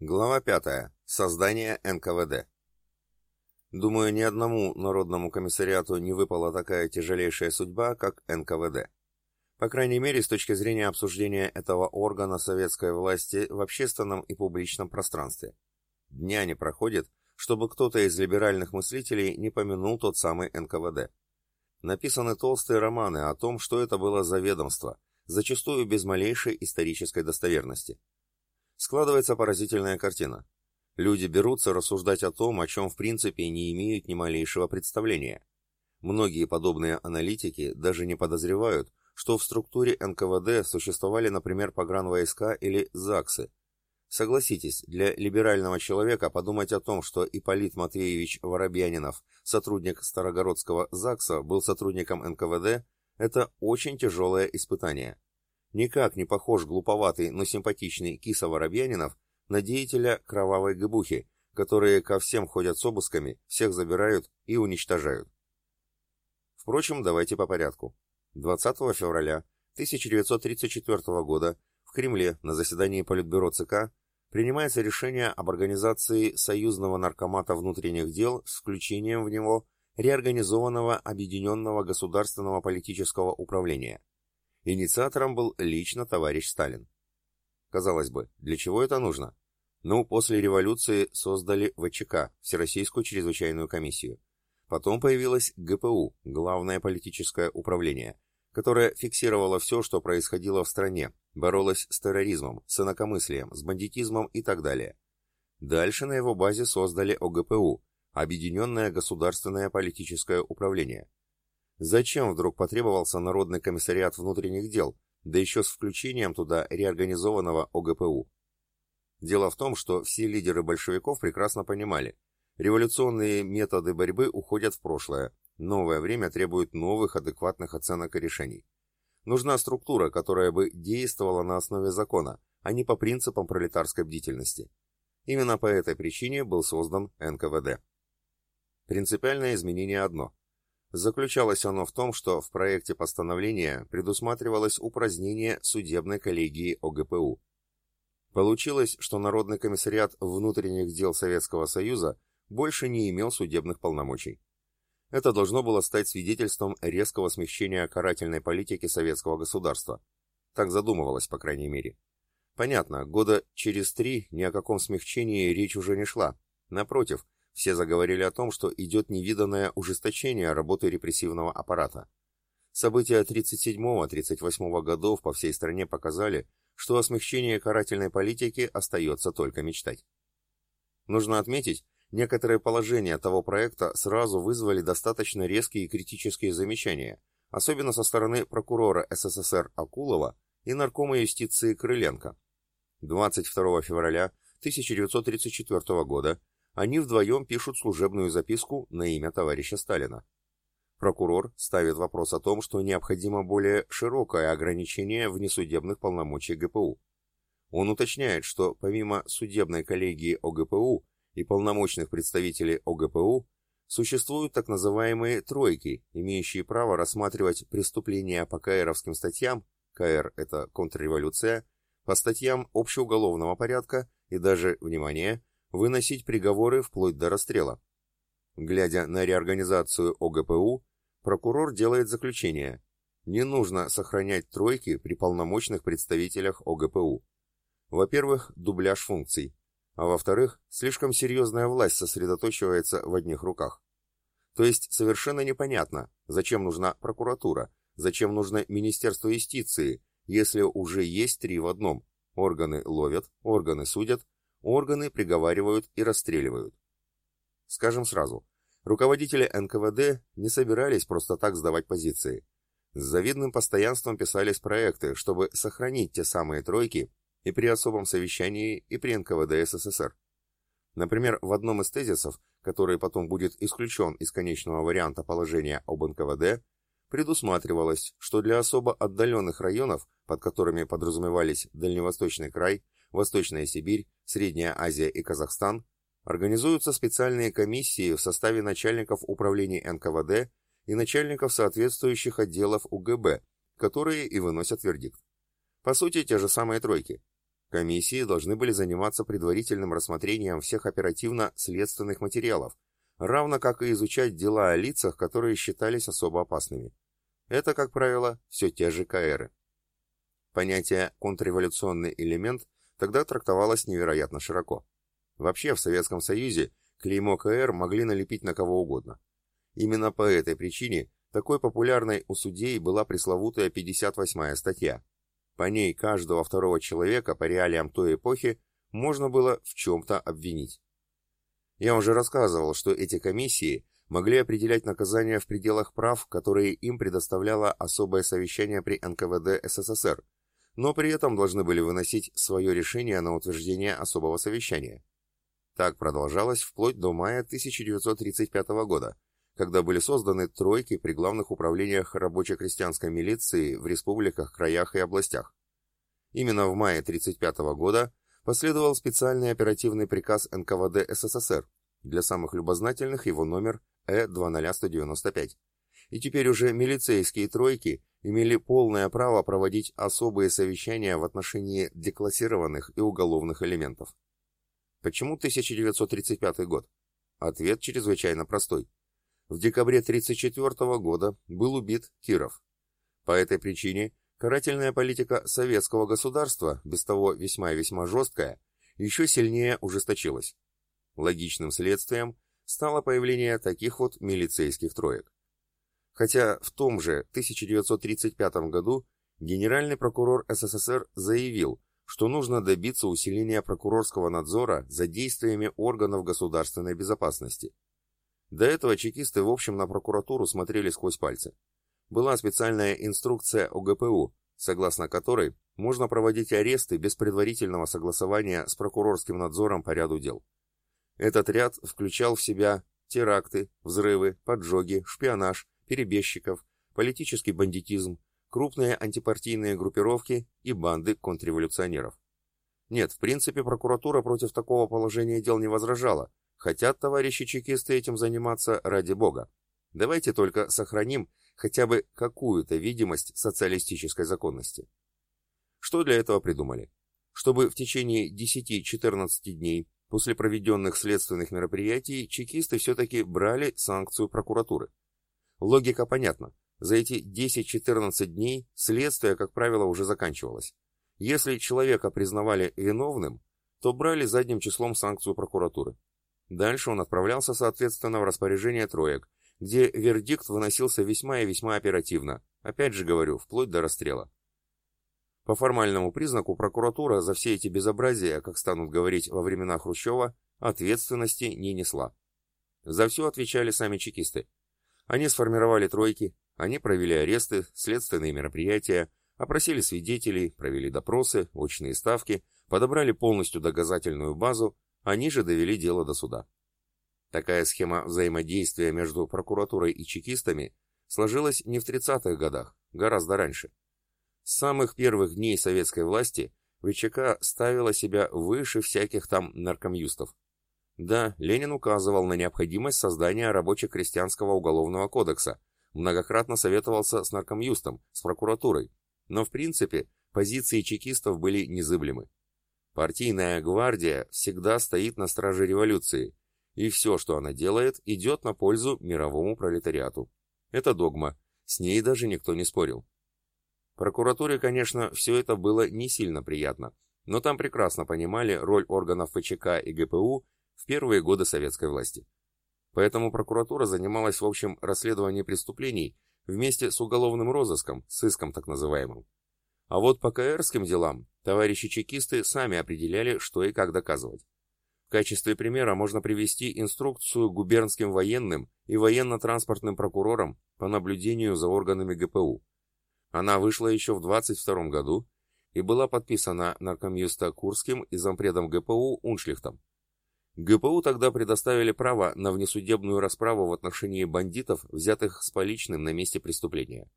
Глава 5. Создание НКВД. Думаю, ни одному народному комиссариату не выпала такая тяжелейшая судьба, как НКВД. По крайней мере, с точки зрения обсуждения этого органа советской власти в общественном и публичном пространстве. Дня не проходит, чтобы кто-то из либеральных мыслителей не помянул тот самый НКВД. Написаны толстые романы о том, что это было за ведомство, зачастую без малейшей исторической достоверности. Складывается поразительная картина. Люди берутся рассуждать о том, о чем в принципе не имеют ни малейшего представления. Многие подобные аналитики даже не подозревают, что в структуре НКВД существовали, например, погранвойска или ЗАГСы. Согласитесь, для либерального человека подумать о том, что Ипполит Матвеевич Воробьянинов, сотрудник Старогородского ЗАГСа, был сотрудником НКВД, это очень тяжелое испытание. Никак не похож глуповатый, но симпатичный Киса Воробьянинов на деятеля кровавой гыбухи, которые ко всем ходят с обысками, всех забирают и уничтожают. Впрочем, давайте по порядку. 20 февраля 1934 года в Кремле на заседании Политбюро ЦК принимается решение об организации Союзного наркомата внутренних дел с включением в него реорганизованного Объединенного государственного политического управления. Инициатором был лично товарищ Сталин. Казалось бы, для чего это нужно? Ну, после революции создали ВЧК, Всероссийскую чрезвычайную комиссию. Потом появилось ГПУ, Главное политическое управление, которое фиксировало все, что происходило в стране, боролось с терроризмом, с инакомыслием, с бандитизмом и так далее. Дальше на его базе создали ОГПУ, Объединенное государственное политическое управление. Зачем вдруг потребовался Народный комиссариат внутренних дел, да еще с включением туда реорганизованного ОГПУ? Дело в том, что все лидеры большевиков прекрасно понимали, революционные методы борьбы уходят в прошлое, новое время требует новых адекватных оценок и решений. Нужна структура, которая бы действовала на основе закона, а не по принципам пролетарской бдительности. Именно по этой причине был создан НКВД. Принципиальное изменение одно. Заключалось оно в том, что в проекте постановления предусматривалось упразднение судебной коллегии ОГПУ. Получилось, что Народный комиссариат внутренних дел Советского Союза больше не имел судебных полномочий. Это должно было стать свидетельством резкого смягчения карательной политики советского государства. Так задумывалось, по крайней мере. Понятно, года через три ни о каком смягчении речь уже не шла. Напротив, все заговорили о том, что идет невиданное ужесточение работы репрессивного аппарата. События 37-38 годов по всей стране показали, что о смягчении карательной политики остается только мечтать. Нужно отметить, некоторые положения того проекта сразу вызвали достаточно резкие и критические замечания, особенно со стороны прокурора СССР Акулова и наркома юстиции Крыленко. 22 февраля 1934 года они вдвоем пишут служебную записку на имя товарища Сталина. Прокурор ставит вопрос о том, что необходимо более широкое ограничение внесудебных полномочий ГПУ. Он уточняет, что помимо судебной коллегии ОГПУ и полномочных представителей ОГПУ, существуют так называемые «тройки», имеющие право рассматривать преступления по КРовским статьям, КР – это контрреволюция, по статьям общеуголовного порядка и даже, внимание, выносить приговоры вплоть до расстрела. Глядя на реорганизацию ОГПУ, прокурор делает заключение. Не нужно сохранять тройки при полномочных представителях ОГПУ. Во-первых, дубляж функций, а во-вторых, слишком серьезная власть сосредоточивается в одних руках. То есть совершенно непонятно, зачем нужна прокуратура, зачем нужно Министерство юстиции, если уже есть три в одном. Органы ловят, органы судят, Органы приговаривают и расстреливают. Скажем сразу, руководители НКВД не собирались просто так сдавать позиции. С завидным постоянством писались проекты, чтобы сохранить те самые тройки и при особом совещании, и при НКВД СССР. Например, в одном из тезисов, который потом будет исключен из конечного варианта положения об НКВД, предусматривалось, что для особо отдаленных районов, под которыми подразумевались Дальневосточный край, Восточная Сибирь, Средняя Азия и Казахстан, организуются специальные комиссии в составе начальников управлений НКВД и начальников соответствующих отделов УГБ, которые и выносят вердикт. По сути, те же самые тройки. Комиссии должны были заниматься предварительным рассмотрением всех оперативно-следственных материалов, равно как и изучать дела о лицах, которые считались особо опасными. Это, как правило, все те же КРы. Понятие «контрреволюционный элемент» тогда трактовалось невероятно широко. Вообще, в Советском Союзе клеймо КР могли налепить на кого угодно. Именно по этой причине такой популярной у судей была пресловутая 58-я статья. По ней каждого второго человека по реалиям той эпохи можно было в чем-то обвинить. Я уже рассказывал, что эти комиссии могли определять наказания в пределах прав, которые им предоставляло особое совещание при НКВД СССР, но при этом должны были выносить свое решение на утверждение особого совещания. Так продолжалось вплоть до мая 1935 года, когда были созданы тройки при главных управлениях рабоче-крестьянской милиции в республиках, краях и областях. Именно в мае 1935 года последовал специальный оперативный приказ НКВД СССР, для самых любознательных его номер Э-20195. И теперь уже милицейские тройки имели полное право проводить особые совещания в отношении деклассированных и уголовных элементов. Почему 1935 год? Ответ чрезвычайно простой. В декабре 1934 года был убит Киров. По этой причине карательная политика советского государства, без того весьма и весьма жесткая, еще сильнее ужесточилась. Логичным следствием стало появление таких вот милицейских троек. Хотя в том же 1935 году генеральный прокурор СССР заявил, что нужно добиться усиления прокурорского надзора за действиями органов государственной безопасности. До этого чекисты в общем на прокуратуру смотрели сквозь пальцы. Была специальная инструкция ОГПУ, согласно которой можно проводить аресты без предварительного согласования с прокурорским надзором по ряду дел. Этот ряд включал в себя теракты, взрывы, поджоги, шпионаж, перебежчиков, политический бандитизм, крупные антипартийные группировки и банды контрреволюционеров. Нет, в принципе, прокуратура против такого положения дел не возражала. Хотят товарищи чекисты этим заниматься ради бога. Давайте только сохраним хотя бы какую-то видимость социалистической законности. Что для этого придумали? Чтобы в течение 10-14 дней после проведенных следственных мероприятий чекисты все-таки брали санкцию прокуратуры. Логика понятна. За эти 10-14 дней следствие, как правило, уже заканчивалось. Если человека признавали виновным, то брали задним числом санкцию прокуратуры. Дальше он отправлялся, соответственно, в распоряжение троек, где вердикт выносился весьма и весьма оперативно, опять же говорю, вплоть до расстрела. По формальному признаку прокуратура за все эти безобразия, как станут говорить во времена Хрущева, ответственности не несла. За все отвечали сами чекисты. Они сформировали тройки, они провели аресты, следственные мероприятия, опросили свидетелей, провели допросы, очные ставки, подобрали полностью доказательную базу, они же довели дело до суда. Такая схема взаимодействия между прокуратурой и чекистами сложилась не в 30-х годах, гораздо раньше. С самых первых дней советской власти ВЧК ставила себя выше всяких там наркомюстов. Да, Ленин указывал на необходимость создания рабоче-крестьянского уголовного кодекса, многократно советовался с наркомюстом, с прокуратурой, но в принципе позиции чекистов были незыблемы. Партийная гвардия всегда стоит на страже революции, и все, что она делает, идет на пользу мировому пролетариату. Это догма, с ней даже никто не спорил. Прокуратуре, конечно, все это было не сильно приятно, но там прекрасно понимали роль органов ФЧК и ГПУ в первые годы советской власти. Поэтому прокуратура занималась в общем расследованием преступлений вместе с уголовным розыском, сыском так называемым. А вот по КРским делам товарищи чекисты сами определяли, что и как доказывать. В качестве примера можно привести инструкцию губернским военным и военно-транспортным прокурорам по наблюдению за органами ГПУ. Она вышла еще в 22 году и была подписана наркомюста Курским и зампредом ГПУ Уншлихтом. ГПУ тогда предоставили право на внесудебную расправу в отношении бандитов, взятых с поличным на месте преступления.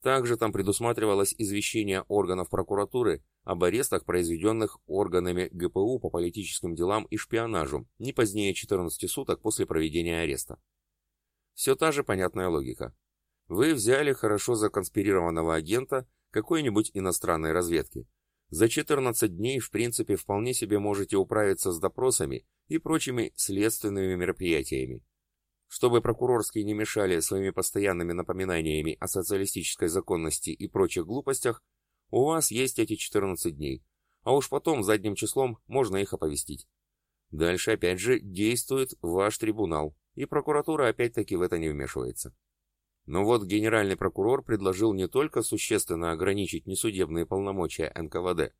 Также там предусматривалось извещение органов прокуратуры об арестах, произведенных органами ГПУ по политическим делам и шпионажу, не позднее 14 суток после проведения ареста. Все та же понятная логика. Вы взяли хорошо законспирированного агента какой-нибудь иностранной разведки, За 14 дней, в принципе, вполне себе можете управиться с допросами и прочими следственными мероприятиями. Чтобы прокурорские не мешали своими постоянными напоминаниями о социалистической законности и прочих глупостях, у вас есть эти 14 дней, а уж потом задним числом можно их оповестить. Дальше опять же действует ваш трибунал, и прокуратура опять-таки в это не вмешивается. Но вот генеральный прокурор предложил не только существенно ограничить несудебные полномочия НКВД,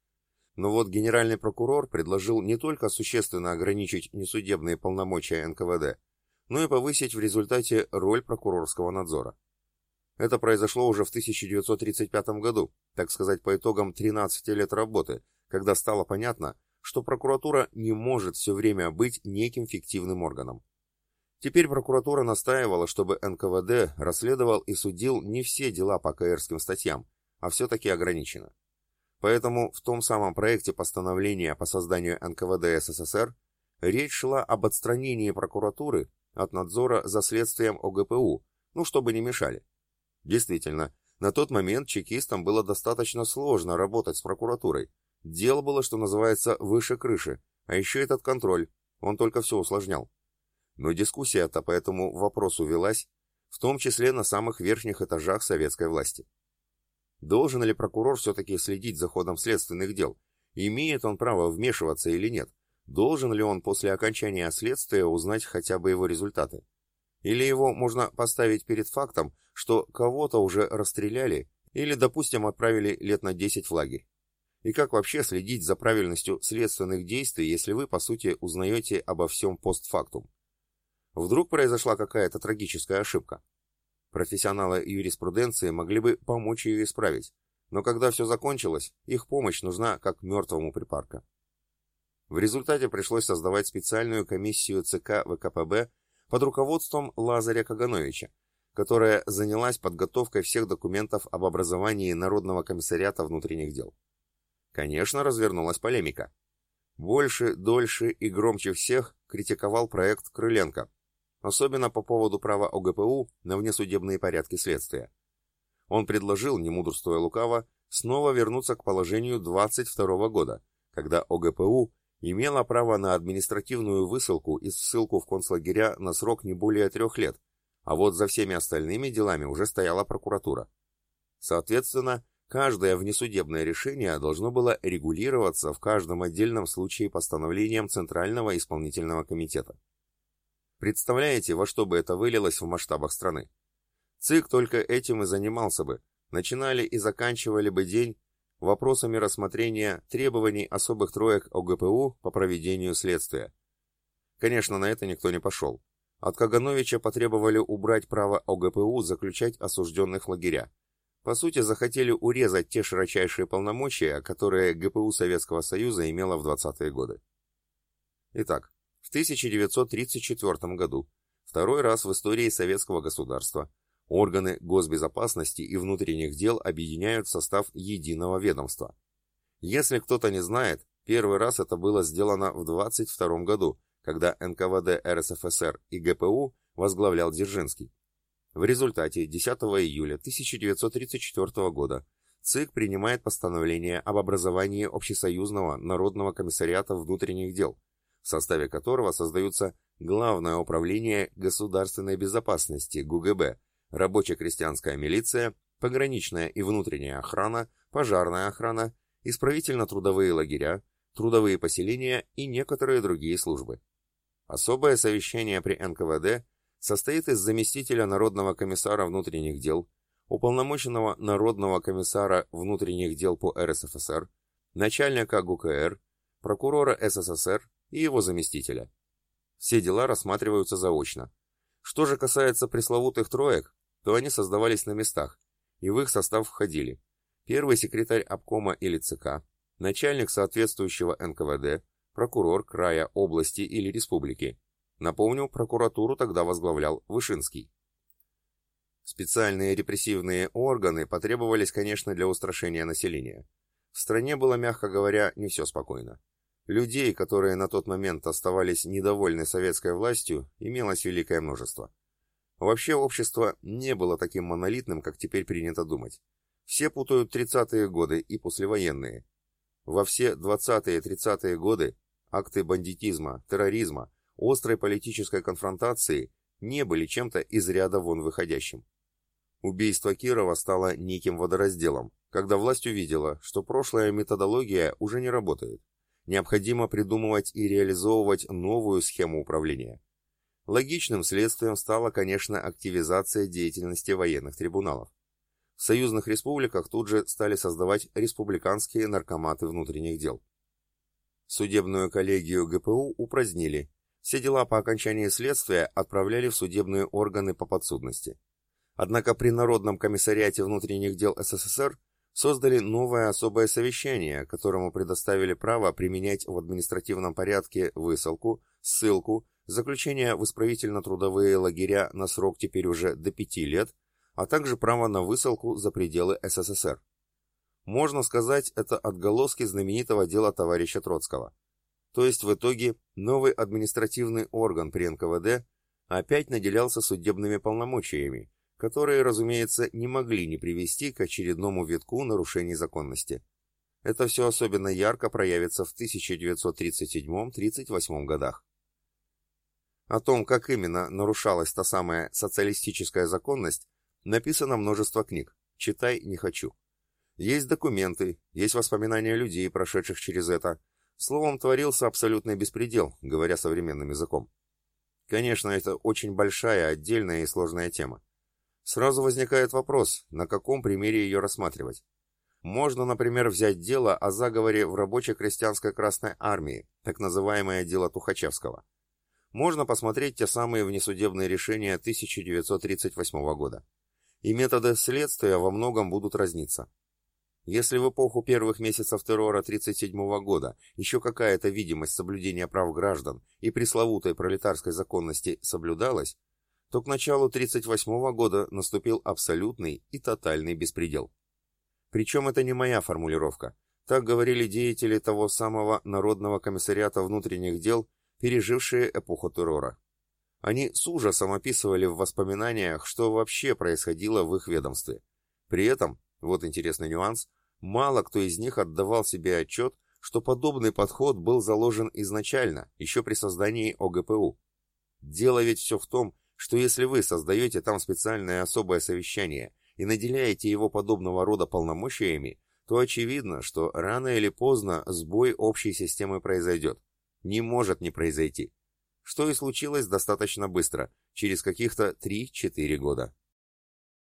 но вот генеральный прокурор предложил не только существенно ограничить несудебные полномочия НКВД, но и повысить в результате роль прокурорского надзора. Это произошло уже в 1935 году, так сказать, по итогам 13 лет работы, когда стало понятно, что прокуратура не может все время быть неким фиктивным органом. Теперь прокуратура настаивала, чтобы НКВД расследовал и судил не все дела по КРским статьям, а все-таки ограниченно. Поэтому в том самом проекте постановления по созданию НКВД СССР речь шла об отстранении прокуратуры от надзора за следствием ОГПУ, ну, чтобы не мешали. Действительно, на тот момент чекистам было достаточно сложно работать с прокуратурой. Дело было, что называется, выше крыши, а еще этот контроль, он только все усложнял. Но дискуссия-то по этому вопросу велась, в том числе на самых верхних этажах советской власти. Должен ли прокурор все-таки следить за ходом следственных дел? Имеет он право вмешиваться или нет? Должен ли он после окончания следствия узнать хотя бы его результаты? Или его можно поставить перед фактом, что кого-то уже расстреляли или, допустим, отправили лет на 10 в лагерь? И как вообще следить за правильностью следственных действий, если вы, по сути, узнаете обо всем постфактум? Вдруг произошла какая-то трагическая ошибка? Профессионалы юриспруденции могли бы помочь ее исправить, но когда все закончилось, их помощь нужна как мертвому припарка. В результате пришлось создавать специальную комиссию ЦК ВКПБ под руководством Лазаря Кагановича, которая занялась подготовкой всех документов об образовании Народного комиссариата внутренних дел. Конечно, развернулась полемика. Больше, дольше и громче всех критиковал проект Крыленко, особенно по поводу права ОГПУ на внесудебные порядки следствия. Он предложил, не мудрствуя лукаво, снова вернуться к положению 22 года, когда ОГПУ имела право на административную высылку и ссылку в концлагеря на срок не более трех лет, а вот за всеми остальными делами уже стояла прокуратура. Соответственно, каждое внесудебное решение должно было регулироваться в каждом отдельном случае постановлением Центрального исполнительного комитета. Представляете, во что бы это вылилось в масштабах страны? ЦИК только этим и занимался бы, начинали и заканчивали бы день вопросами рассмотрения требований особых троек ОГПУ по проведению следствия. Конечно, на это никто не пошел. От Кагановича потребовали убрать право ОГПУ заключать осужденных в лагеря. По сути, захотели урезать те широчайшие полномочия, которые ГПУ Советского Союза имела в 20-е годы. Итак, в 1934 году, второй раз в истории советского государства, Органы госбезопасности и внутренних дел объединяют в состав единого ведомства. Если кто-то не знает, первый раз это было сделано в 22 году, когда НКВД РСФСР и ГПУ возглавлял Дзержинский. В результате 10 июля 1934 года ЦИК принимает постановление об образовании Общесоюзного Народного комиссариата внутренних дел, в составе которого создаются Главное управление государственной безопасности ГУГБ, рабоче-крестьянская милиция, пограничная и внутренняя охрана, пожарная охрана, исправительно-трудовые лагеря, трудовые поселения и некоторые другие службы. Особое совещание при НКВД состоит из заместителя Народного комиссара внутренних дел, уполномоченного Народного комиссара внутренних дел по РСФСР, начальника ГУКР, прокурора СССР и его заместителя. Все дела рассматриваются заочно. Что же касается пресловутых троек, то они создавались на местах, и в их состав входили первый секретарь обкома или ЦК, начальник соответствующего НКВД, прокурор края, области или республики. Напомню, прокуратуру тогда возглавлял Вышинский. Специальные репрессивные органы потребовались, конечно, для устрашения населения. В стране было, мягко говоря, не все спокойно. Людей, которые на тот момент оставались недовольны советской властью, имелось великое множество. Вообще общество не было таким монолитным, как теперь принято думать. Все путают 30-е годы и послевоенные. во все 20-е и 30-е годы акты бандитизма, терроризма, острой политической конфронтации не были чем-то из ряда вон выходящим. Убийство Кирова стало неким водоразделом, когда власть увидела, что прошлая методология уже не работает. Необходимо придумывать и реализовывать новую схему управления. Логичным следствием стала, конечно, активизация деятельности военных трибуналов. В союзных республиках тут же стали создавать республиканские наркоматы внутренних дел. Судебную коллегию ГПУ упразднили. Все дела по окончании следствия отправляли в судебные органы по подсудности. Однако при Народном комиссариате внутренних дел СССР создали новое особое совещание, которому предоставили право применять в административном порядке высылку, ссылку, заключение в исправительно-трудовые лагеря на срок теперь уже до пяти лет, а также право на высылку за пределы СССР. Можно сказать, это отголоски знаменитого дела товарища Троцкого. То есть в итоге новый административный орган при НКВД опять наделялся судебными полномочиями, которые, разумеется, не могли не привести к очередному витку нарушений законности. Это все особенно ярко проявится в 1937-38 годах. О том, как именно нарушалась та самая социалистическая законность, написано множество книг. Читай не хочу. Есть документы, есть воспоминания людей, прошедших через это. Словом, творился абсолютный беспредел, говоря современным языком. Конечно, это очень большая, отдельная и сложная тема. Сразу возникает вопрос, на каком примере ее рассматривать. Можно, например, взять дело о заговоре в рабоче-крестьянской Красной Армии, так называемое дело Тухачевского. Можно посмотреть те самые внесудебные решения 1938 года. И методы следствия во многом будут разниться. Если в эпоху первых месяцев террора 1937 года еще какая-то видимость соблюдения прав граждан и пресловутой пролетарской законности соблюдалась, то к началу 1938 года наступил абсолютный и тотальный беспредел. Причем это не моя формулировка. Так говорили деятели того самого Народного комиссариата внутренних дел, пережившие эпоху террора. Они с ужасом описывали в воспоминаниях, что вообще происходило в их ведомстве. При этом, вот интересный нюанс, мало кто из них отдавал себе отчет, что подобный подход был заложен изначально, еще при создании ОГПУ. Дело ведь все в том, что если вы создаете там специальное особое совещание и наделяете его подобного рода полномочиями, то очевидно, что рано или поздно сбой общей системы произойдет. Не может не произойти. Что и случилось достаточно быстро, через каких-то 3-4 года.